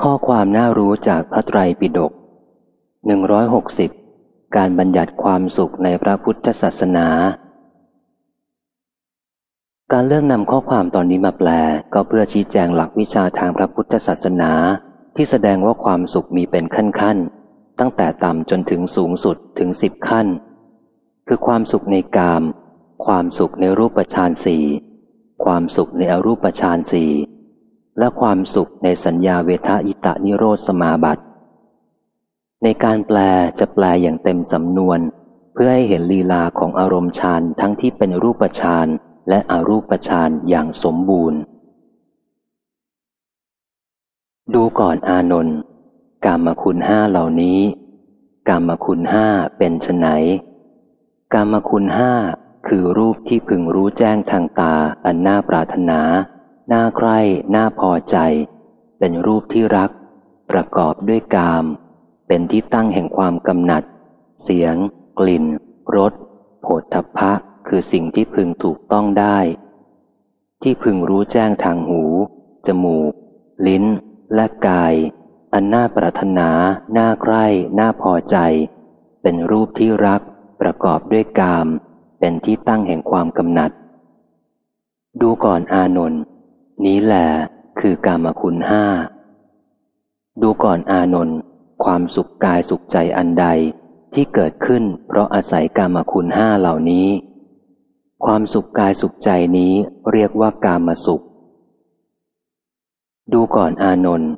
ข้อความน่ารู้จากพระไตรปิฎก160 การบัญญัติความสุขในพระพุทธศาสนา การเลือกนำข้อความตอนนี้มาแปล ก็เพื่อชี้แจงหลักวิชาทางพระพุทธศาสนา ที่แสดงว่าความสุขมีเป็นขั้นๆ ตั้งแต่ต่ำจนถึงสูงสุดถึงสิบขั้น คือความสุขในกาม ความสุขในรูปฌานสี่ ความสุขในอรูปฌานสี่ และความสุขในสัญญาเวทายตานิโรธสมาบัติ ในการแปลจะแปลอย่างเต็มสำนวน เพื่อให้เห็นลีลาของอารมณ์ฌานทั้งที่เป็นรูปฌานและอรูปฌานอย่างสมบูรณ์ ดูก่อนอานนท์กามคุณห้าเหล่านี้กามคุณห้าเป็นไฉนกามคุณห้าคือรูปที่พึงรู้แจ้งทางตาอันน่าปรารถนา น่าใคร่น่าพอใจ เป็นรูปที่รัก ประกอบด้วยกาม เป็นที่ตั้งแห่งความกำหนัด เสียง กลิ่นรสโผฏฐัพพะ คือสิ่งที่พึงถูกต้องได้ ที่พึงรู้แจ้งทางหู จมูก ลิ้น และกาย อันน่าปรารถนา น่าใคร่ น่าพอใจ เป็นรูปที่รัก ประกอบด้วยกาม เป็นที่ตั้งแห่งความกำหนัด ดูก่อนอานนท์ นี้แหละคือกามคุณห้า ดูก่อนอานนท์ความสุขกายสุขใจอันใดที่เกิดขึ้นเพราะอาศัยกามคุณห้าเหล่านี้ ความสุขกายสุขใจนี้เรียกว่ากามสุข ดูก่อนอานนท์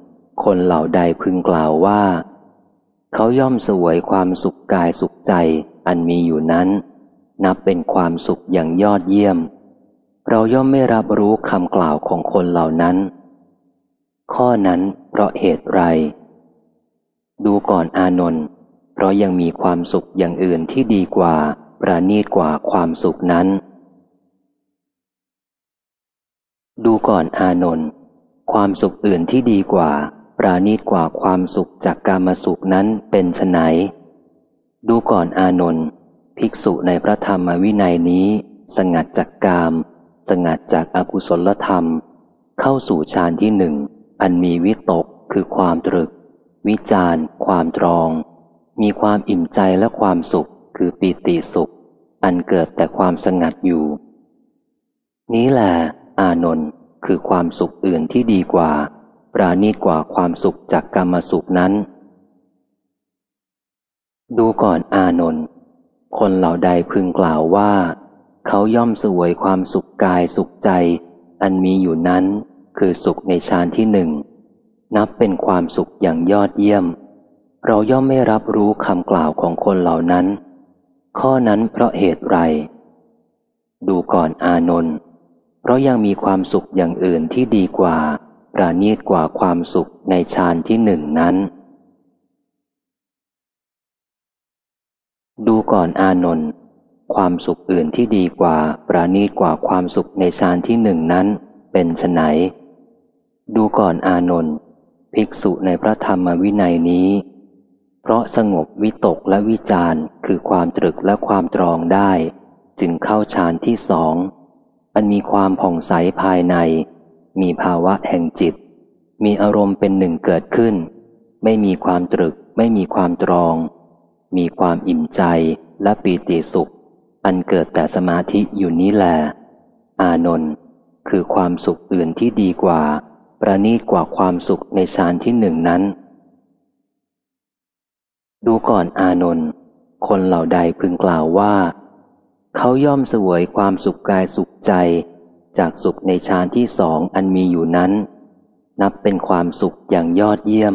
คนเหล่าใดพึงกล่าวว่า เขาย่อมสวยความสุขกายสุขใจอันมีอยู่นั้น นับเป็นความสุขอย่างยอดเยี่ยม เราย่อมไม่รับรู้คำกล่าวของคนเหล่านั้น ข้อนั้นเพราะเหตุไร ดูก่อนอานนท์เพราะยังมีความสุขอย่างอื่นที่ดีกว่า ประณีตกว่าความสุขนั้น ดูก่อนอานนท์ความสุขอื่นที่ดีกว่า ปราณีตกว่าความสุขจากกามสุขนั้นเป็นไฉนดูก่อนอานนท์ภิกษุในพระธรรมวินัยนี้ สงัดจากกาม สงัดจากอากุศลธรรม เข้าสู่ฌานที่หนึ่ง อันมีวิตกคือความตรึก วิจารความตรอง มีความอิ่มใจและความสุขคือปีติสุข อันเกิดแต่ความสงัดอยู่ นี้แหละอานนท์คือความสุขอื่นที่ดีกว่า ปราณีตกว่าความสุขจากกรรมสุขนั้น ดูก่อนอานนท์คนเหล่าใดพึงกล่าวว่า เขาย่อมสวยความสุขกายสุขใจ อันมีอยู่นั้น คือสุขในฌานที่หนึ่ง นับเป็นความสุขอย่างยอดเยี่ยม เราย่อมไม่รับรู้คำกล่าวของคนเหล่านั้น ข้อนั้นเพราะเหตุไร ดูก่อนอานนท์เพราะยังมีความสุขอย่างอื่นที่ดีกว่า ประณีตกว่าความสุขในฌานที่หนึ่งนั้น ดูก่อนอานนท์ ความสุขอื่นที่ดีกว่าปราณีตกว่าความสุขในฌานที่หนึ่งนั้น เป็นไฉนดูก่อนอานนท์ภิกษุในพระธรรมวินัยนี้ เพราะสงบวิตกและวิจารคือความตรึกและความตรองได้ จึงเข้าฌานที่สองอันมีความผ่องใสภายใน มีภาวะแห่งจิต มีอารมณ์เป็นหนึ่งเกิดขึ้น ไม่มีความตรึก ไม่มีความตรอง มีความอิ่มใจและปีติสุข อันเกิดแต่สมาธิอยู่นี้แล อานนท์คือความสุขอื่นที่ดีกว่า ประณีตกว่าความสุขในฌานที่หนึ่งนั้น ดูก่อนอานนท์คนเหล่าใดพึงกล่าวว่า เขาย่อมสวยความสุขกายสุขใจ จากสุขในฌานที่สองอันมีอยู่นั้น นับเป็นความสุขอย่างยอดเยี่ยม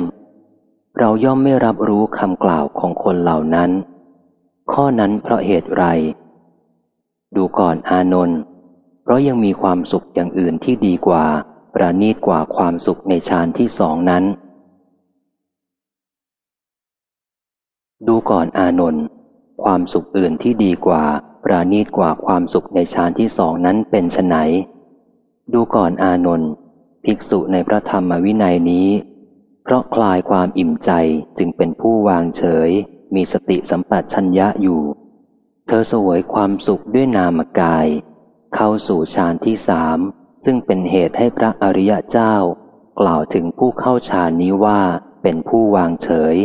เราย่อมไม่รับรู้คำกล่าวของคนเหล่านั้น ข้อนั้นเพราะเหตุไร ดูก่อนอานนท์เพราะยังมีความสุขอย่างอื่นที่ดีกว่า ประณีตกว่าความสุขในฌานที่สองนั้น ดูก่อนอานนท์ความสุขอื่นที่ดีกว่า ประณีตกว่าความสุขในฌานที่สองนั้นเป็นไฉนดูก่อนอานนท์ภิกษุในพระธรรมวินัยนี้ เพราะคลายความอิ่มใจจึงเป็นผู้วางเฉย มีสติสัมปชัญญะอยู่ เธอสวยความสุขด้วยนามกาย เข้าสู่ฌานที่สามซึ่งเป็นเหตุให้พระอริยเจ้า กล่าวถึงผู้เข้าฌานนี้ว่าเป็นผู้วางเฉย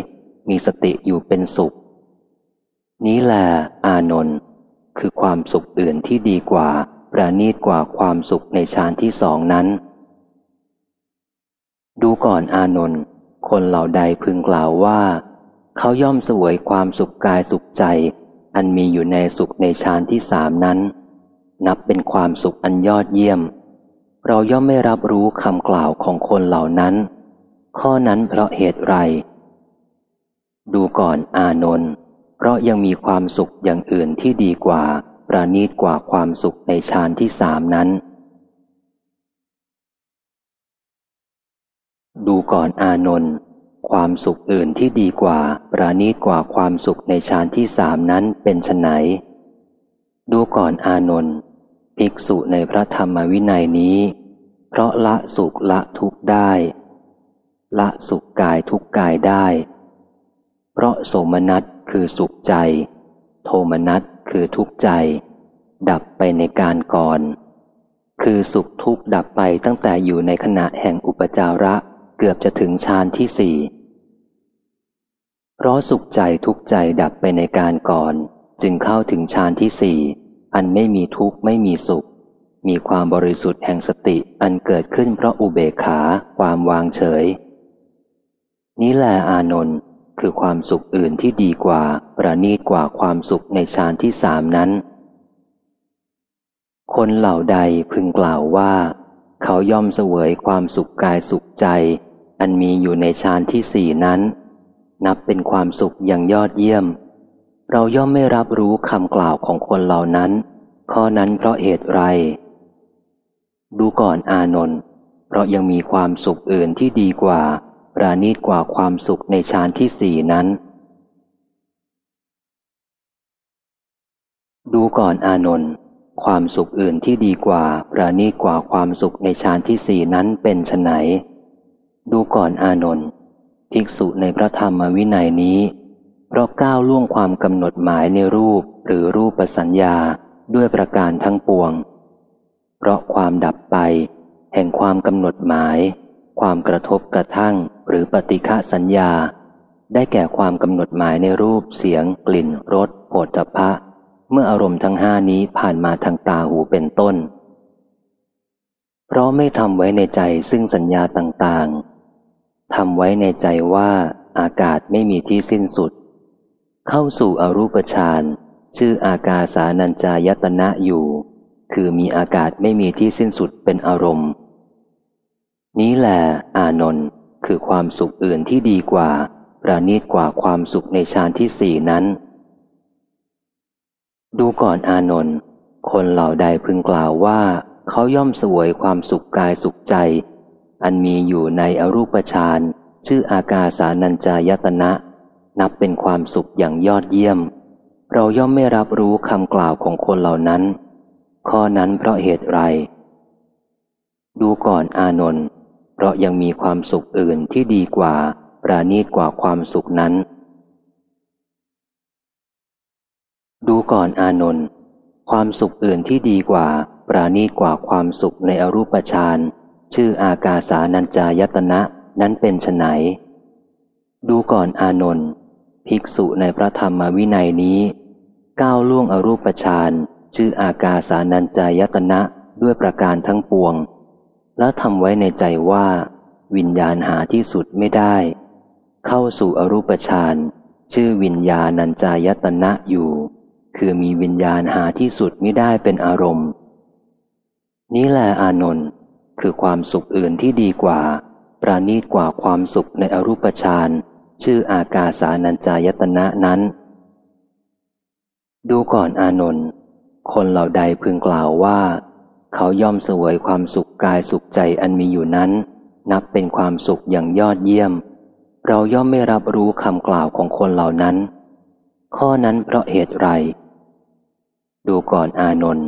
มีสติอยู่เป็นสุข นี้แหละอานนท์คือความสุขอื่นที่ดีกว่า ประณีตกว่าความสุขในฌานที่สองนั้น ดูก่อนอานนท์คนเหล่าใดพึงกล่าวว่า เขาย่อมสวยความสุขกายสุขใจ อันมีอยู่ในสุขในฌานที่สามนั้น นับเป็นความสุขอันยอดเยี่ยม เราย่อมไม่รับรู้คำกล่าวของคนเหล่านั้น ข้อนั้นเพราะเหตุไร ดูก่อนอานนท์เพราะยังมีความสุขอย่างอื่นที่ดีกว่า ประณีตกว่าความสุขในฌานที่สามนั้น ดูก่อนอานนท์ ความสุขอื่นที่ดีกว่า ประณีตกว่าความสุขในฌานที่สามนั้นเป็นไฉนดูก่อนอานนท์ภิกษุในพระธรรมวินัยนี้ เพราะละสุขละทุกได้ ละสุขกายทุกกายได้ เพราะโสมนัสคือสุขใจ โทมนัสคือทุกข์ใจ ดับไปในการก่อน คือสุขทุกข์ดับไปตั้งแต่อยู่ในขณะแห่งอุปจาระเกือบจะถึงฌานที่สี่ เพราะสุขใจทุกใจดับไปในการก่อน จึงเข้าถึงฌานที่สี่อันไม่มีทุกข์ไม่มีสุข มีความบริสุทธิ์แห่งสติอันเกิดขึ้นเพราะอุเบกขาความวางเฉย นี้แหละอานนท์คือความสุขอื่นที่ดีกว่าประณีตกว่าความสุขในฌานที่สามนั้น คนเหล่าใดพึงกล่าวว่า เขาย่อมเสวยความสุขกายสุขใจ อันมีอยู่ในฌานที่สี่นั้น นับเป็นความสุขอย่างยอดเยี่ยม เราย่อมไม่รับรู้คำกล่าวของคนเหล่านั้น ข้อนั้นเพราะเหตุไร ดูก่อนอานนท์เพราะยังมีความสุขอื่นที่ดีกว่าปราณีตกว่าความสุขในฌานที่สี่นั้น ดูก่อนอานนท์ความสุขอื่นที่ดีกว่า ปราณีตกว่าความสุขในฌานที่สี่นั้นเป็นไฉนดูก่อนอานนท์ ภิกษุในพระธรรมวินัยนี้ เพราะก้าวล่วงความกำหนดหมายในรูปหรือรูปสัญญาด้วยประการทั้งปวง เพราะความดับไป แห่งความกำหนดหมาย ความกระทบกระทั่งหรือปฏิฆะสัญญา ได้แก่ความกำหนดหมายในรูปเสียง กลิ่นรสโผฏฐะเมื่ออารมณ์ทั้งห้านี้ผ่านมาทางตาหูเป็นต้น เพราะไม่ทำไว้ในใจซึ่งสัญญาต่างๆ ทำไว้ในใจว่าอากาศไม่มีที่สิ้นสุด เข้าสู่อรูปฌานชื่ออากาสานัญจายตนะอยู่ คือมีอากาศไม่มีที่สิ้นสุดเป็นอารมณ์ นี้แหละอานนท์คือความสุขอื่นที่ดีกว่า ประณีตกว่าความสุขในฌานที่สี่นั้น ดูก่อนอานนท์คนเหล่าใดพึงกล่าวว่า เขาย่อมสวยความสุขกายสุขใจ อันมีอยู่ในอรูปฌานชื่ออากาสานัญจายตนะ นับเป็นความสุขอย่างยอดเยี่ยม เราย่อมไม่รับรู้คำกล่าวของคนเหล่านั้น ข้อนั้นเพราะเหตุไร ดูก่อนอานนท์เพราะยังมีความสุขอื่นที่ดีกว่า ปราณีตกว่าความสุขนั้น ดูก่อนอานนท์ความสุขอื่นที่ดีกว่า ปราณีตกว่าความสุขในอรูปฌาน ชื่ออากาสานัญจายตนะนั้นเป็นไนดูก่อนอานนท์ภิกษุในพระธรรมวินัยนี้ ก้าวล่วงอรูปฌานชื่ออากาสานัญจายตนะด้วยประการทั้งปวง แล้วทำไว้ในใจว่า วิญญาณหาที่สุดไม่ได้ เข้าสู่อรูปฌานชื่อวิญญาณัญจายตนะอยู่ คือมีวิญญาณหาที่สุดไม่ได้เป็นอารมณ์ นี้แหละอานนท์ คือความสุขอื่นที่ดีกว่า ปราณีตกว่าความสุขในอรูปฌานชื่ออากาสานัญจายตนะนั้น ดูก่อนอานนท์คนเหล่าใดพึงกล่าวว่า เขาย่อมเสวยความสุขกายสุขใจอันมีอยู่นั้น นับเป็นความสุขอย่างยอดเยี่ยม เราย่อมไม่รับรู้คำกล่าวของคนเหล่านั้น ข้อนั้นเพราะเหตุไร ดูก่อนอานนท์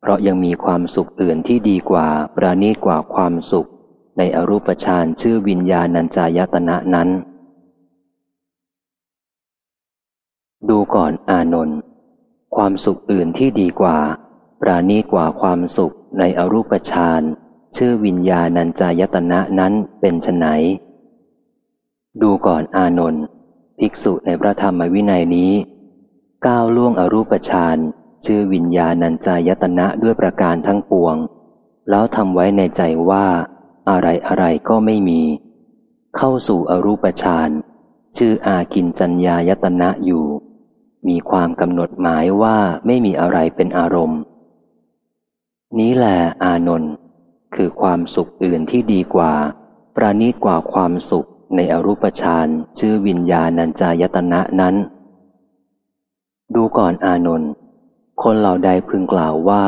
เพราะยังมีความสุขอื่นที่ดีกว่าประณีตกว่าความสุข ในอรูปฌานชื่อวิญญาณัญจายตนะนั้น ดูก่อนอานนท์ความสุขอื่นที่ดีกว่า ปราณีตกว่าความสุขในอรูปฌานชื่อวิญญาณัญจายตนะนั้นเป็นไฉนดูก่อนอานนท์ภิกษุในพระธรรมวินัยนี้ ก้าวล่วงอรูปฌาน ชื่อวิญญาณัญจายตนะด้วยประการทั้งปวง แล้วทำไว้ในใจว่า อะไรอะไรก็ไม่มี เข้าสู่อรูปฌานชื่ออากินจัญญายตนะอยู่ มีความกำหนดหมายว่าไม่มีอะไรเป็นอารมณ์ นี้แหละอานนท์คือความสุขอื่นที่ดีกว่า ประณีตกว่าความสุขในอรูปฌานชื่อวิญญาณัญจายตนะนั้น ดูก่อนอานนท์ คนเหล่าใดพึงกล่าวว่า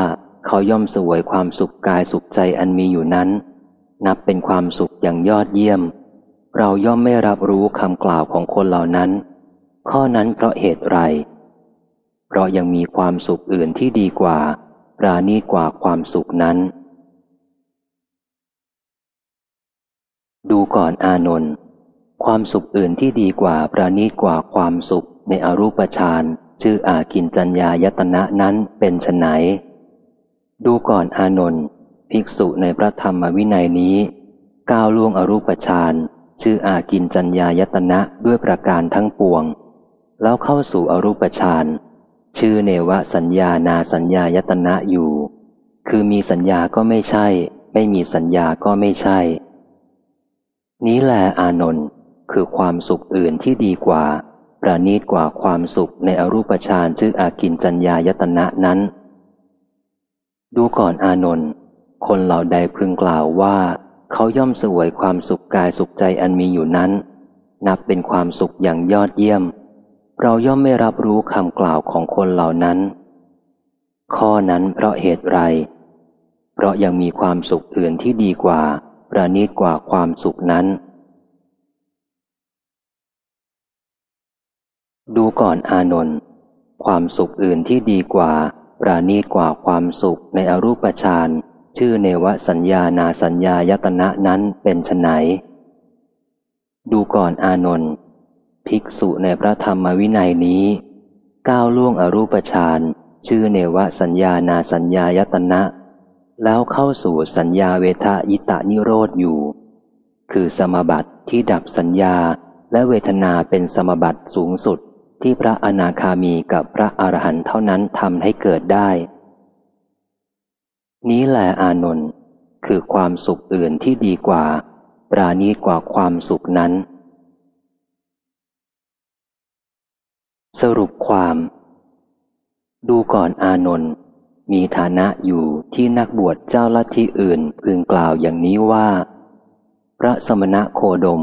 เขาย่อมสวยความสุขกายสุขใจอันมีอยู่นั้น นับเป็นความสุขอย่างยอดเยี่ยม เราย่อมไม่รับรู้คำกล่าวของคนเหล่านั้น ข้อนั้นเพราะเหตุไร เพราะยังมีความสุขอื่นที่ดีกว่า ปราณีกว่าความสุขนั้น ดูก่อนอานนท์ความสุขอื่นที่ดีกว่าปราณีกว่าความสุขในอรูปฌาน ชื่ออากินจัญญายตนะนั้นเป็นไฉนดูก่อนอานนท์ภิกษุในพระธรรมวินัยนี้ ก้าวล่วงอรูปฌานชื่ออากินจัญญายตนะด้วยประการทั้งปวง แล้วเข้าสู่อรูปฌานชื่อเนวสัญญานาสัญญายตนะอยู่ คือมีสัญญาก็ไม่ใช่ ไม่มีสัญญาก็ไม่ใช่ นี้แหละอานนท์คือความสุขอื่นที่ดีกว่า ประณีตกว่าความสุขในอรูปฌานชื่ออากินจัญญายตนะนั้น ดูก่อนอานนท์คนเหล่าใดพึงกล่าวว่า เขาย่อมสวยความสุขกายสุขใจอันมีอยู่นั้น นับเป็นความสุขอย่างยอดเยี่ยม เราย่อมไม่รับรู้คำกล่าวของคนเหล่านั้น ข้อนั้นเพราะเหตุไร เพราะยังมีความสุขอื่นที่ดีกว่า ประณีตกว่าความสุขนั้น ดูก่อนอานนท์ความสุขอื่นที่ดีกว่า ปราณีตกว่าความสุขในอรูปฌานชื่อเนวสัญญานาสัญญายตนะนั้นเป็นไฉนดูก่อนอานนท์ภิกษุในพระธรรมวินัยนี้ ก้าวล่วงอรูปฌานชื่อเนวสัญญานาสัญญายตนะ แล้วเข้าสู่สัญญาเวทายตานิโรธอยู่ คือสมบัติที่ดับสัญญาและเวทนาเป็นสมบัติสูงสุด ที่พระอนาคามีกับพระอรหันต์เท่านั้นทำให้เกิดได้ นี้แหละอานนท์คือความสุขอื่นที่ดีกว่า ปราณีตกว่าความสุขนั้น สรุปความ ดูก่อนอานนท์มีฐานะอยู่ที่นักบวชเจ้าลัทธิอื่นพึงกล่าวอย่างนี้ว่า พระสมณะโคดม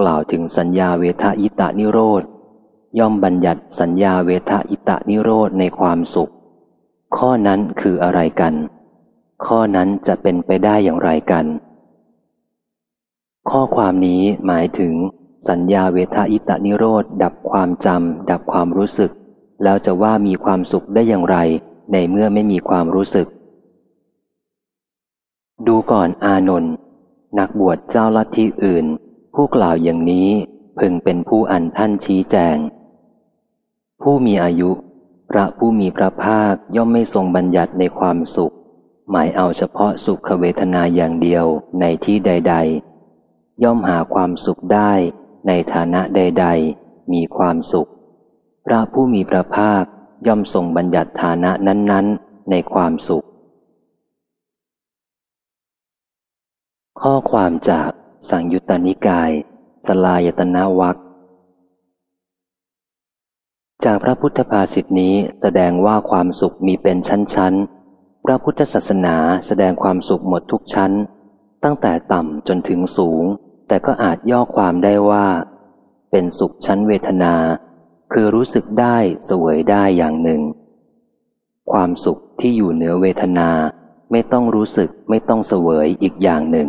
กล่าวถึงสัญญาเวทายตานิโรธ ย่อมบัญญัติสัญญาเวทะอิตะนิโรธในความสุข ข้อนั้นคืออะไรกัน ข้อนั้นจะเป็นไปได้อย่างไรกัน ข้อความนี้หมายถึง สัญญาเวทะอิตะนิโรธดับความจำดับความรู้สึก แล้วจะว่ามีความสุขได้อย่างไร ในเมื่อไม่มีความรู้สึก ดูก่อนอานนท์นักบวชเจ้าลัทธิอื่น ผู้กล่าวอย่างนี้ พึงเป็นผู้อันท่านชี้แจง ผู้มีอายุ พระผู้มีพระภาคย่อมไม่ทรงบัญญัติในความสุข หมายเอาเฉพาะสุขเวทนาอย่างเดียวในที่ใด ๆ ย่อมหาความสุขได้ในฐานะใด ๆ มีความสุข พระผู้มีพระภาคย่อมทรงบัญญัติฐานะนั้น ๆ ในความสุข ข้อความจากสังยุตตนิกาย สลายตนาวัคจากพระพุทธภาษิตนี้แสดงว่าความสุขมีเป็นชั้นๆ พระพุทธศาสนาแสดงความสุขหมดทุกชั้น ตั้งแต่ต่ำจนถึงสูง แต่ก็อาจย่อความได้ว่า เป็นสุขชั้นเวทนา คือรู้สึกได้สวยได้อย่างหนึ่ง ความสุขที่อยู่เหนือเวทนาไม่ต้องรู้สึกไม่ต้องเสวยอีกอย่างหนึ่ง